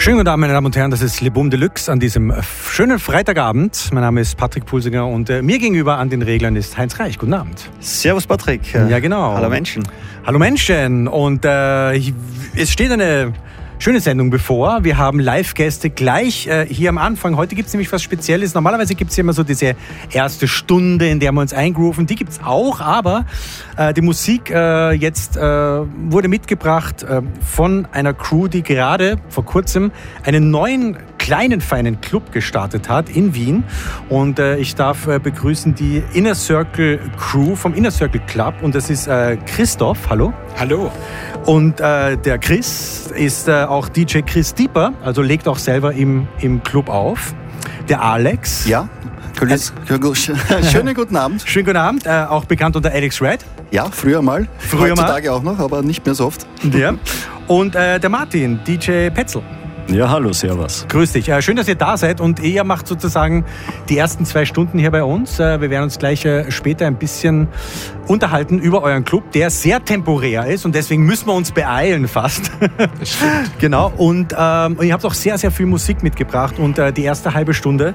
Schönen guten Abend, meine Damen und Herren, das ist Le Boom Deluxe an diesem schönen Freitagabend. Mein Name ist Patrick Pulsinger und äh, mir gegenüber an den Reglern ist Heinz Reich. Guten Abend. Servus Patrick. Ja, genau. Hallo Menschen. Hallo Menschen. Und äh, es steht eine schöne Sendung bevor. Wir haben Live-Gäste gleich äh, hier am Anfang. Heute gibt es nämlich was Spezielles. Normalerweise gibt es immer so diese erste Stunde, in der wir uns eingrooven. Die gibt es auch, aber äh, die Musik äh, jetzt äh, wurde mitgebracht äh, von einer Crew, die gerade vor kurzem einen neuen kleinen, feinen Club gestartet hat in Wien. Und äh, ich darf äh, begrüßen die Inner Circle Crew vom Inner Circle Club. Und das ist äh, Christoph. Hallo. Hallo. Und äh, der Chris ist äh, auch DJ Chris Dieper, also legt auch selber im, im Club auf. Der Alex. Ja. Schönen guten Abend. Schönen guten Abend, äh, auch bekannt unter Alex Red. Ja, früher mal. Früher Heutzutage mal. auch noch, aber nicht mehr so oft. Ja. Und äh, der Martin, DJ Petzel. Ja, hallo, servus. Grüß dich. Äh, schön, dass ihr da seid und ihr macht sozusagen die ersten zwei Stunden hier bei uns. Äh, wir werden uns gleich äh, später ein bisschen unterhalten über euren Club, der sehr temporär ist und deswegen müssen wir uns beeilen fast. Das stimmt. genau. Und ähm, ihr habt auch sehr, sehr viel Musik mitgebracht und äh, die erste halbe Stunde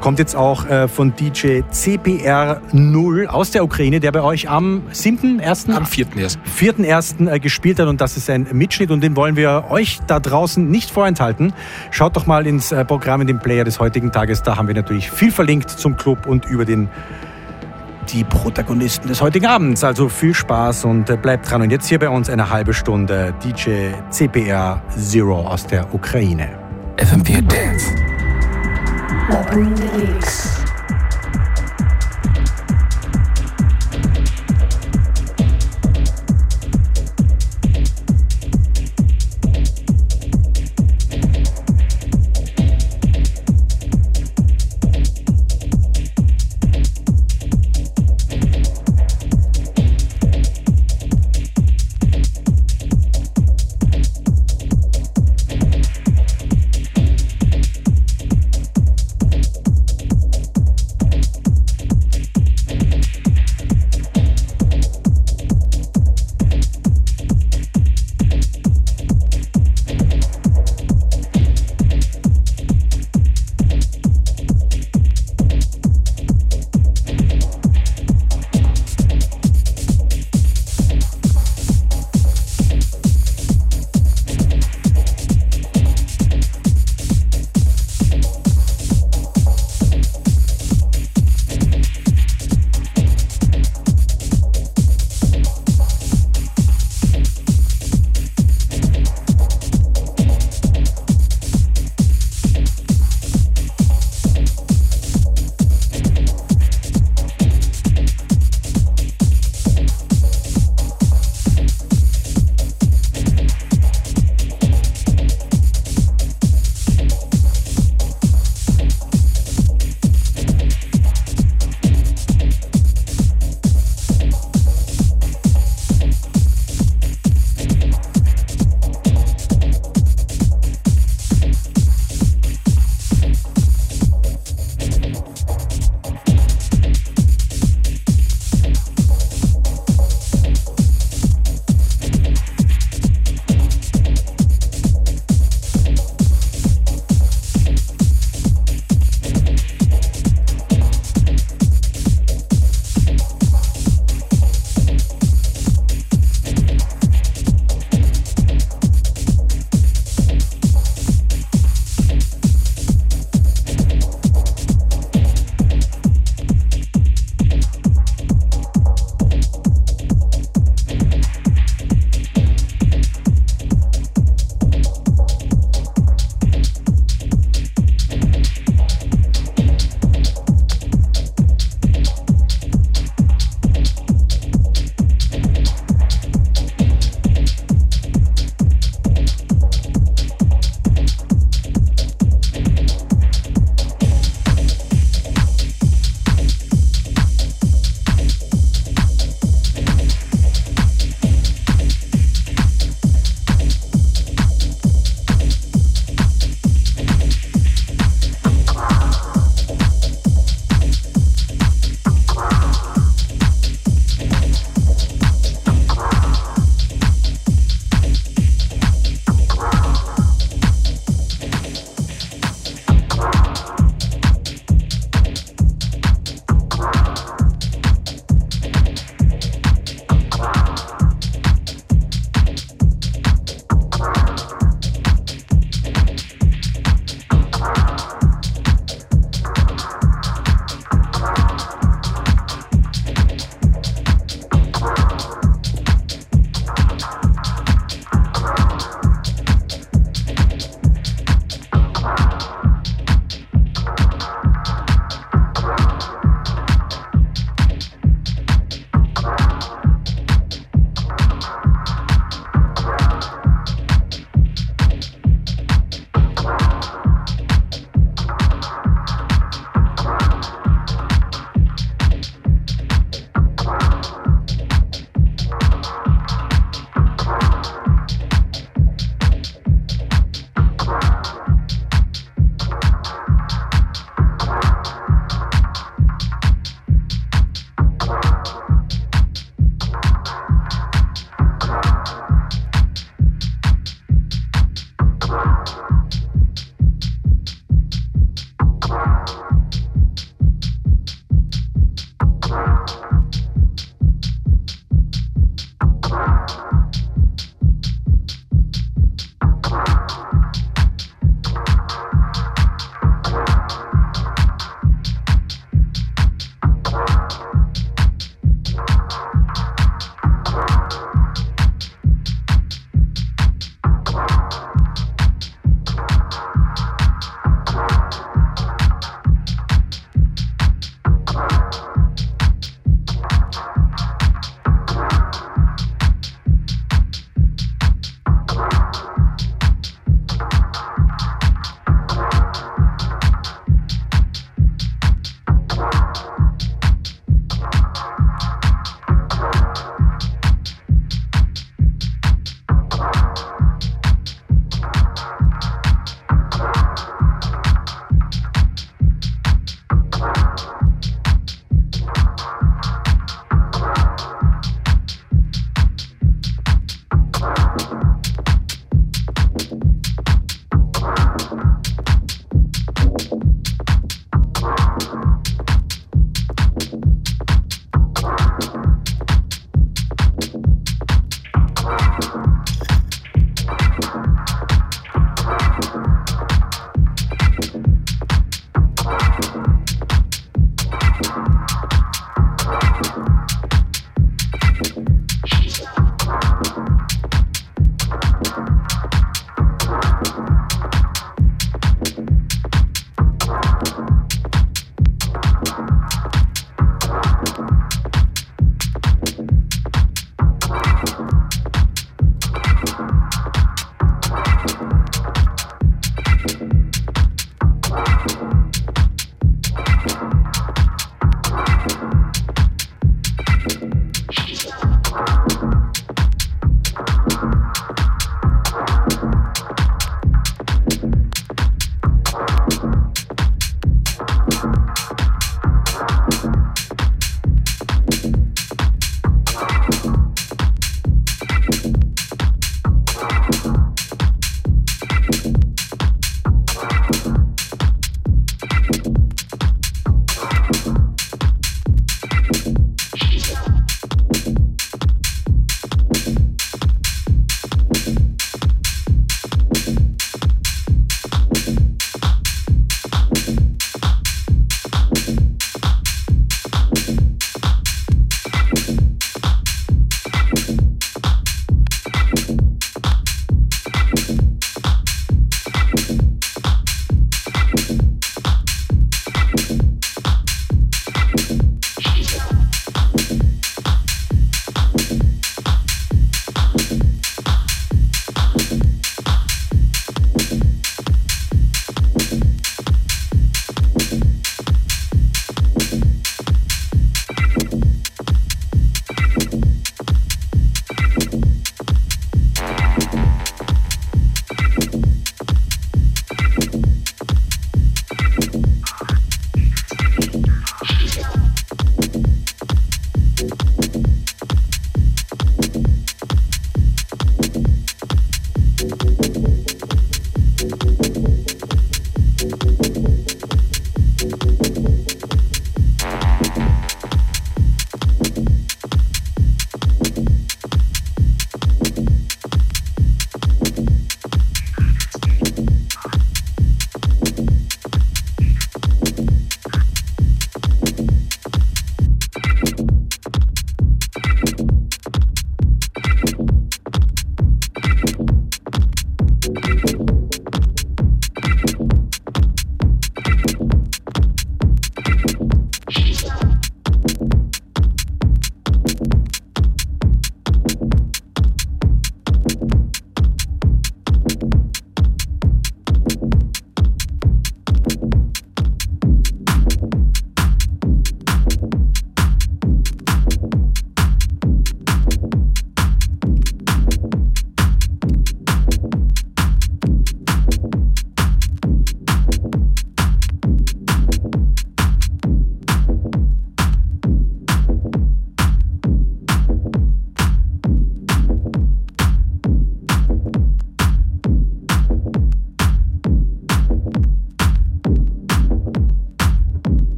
kommt jetzt auch äh, von DJ CPR 0 aus der Ukraine, der bei euch am 7.1. Am 4.1. 4.1. Äh, gespielt hat und das ist ein Mitschnitt und den wollen wir euch da draußen nicht vorenthalten. Schaut doch mal ins äh, Programm, in den Player des heutigen Tages. Da haben wir natürlich viel verlinkt zum Club und über den die Protagonisten des heutigen Abends. Also viel Spaß und äh, bleibt dran. Und jetzt hier bei uns eine halbe Stunde DJ CPR Zero aus der Ukraine. FM4 Dance.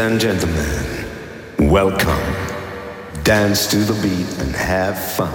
And gentlemen, welcome. Dance to the beat and have fun.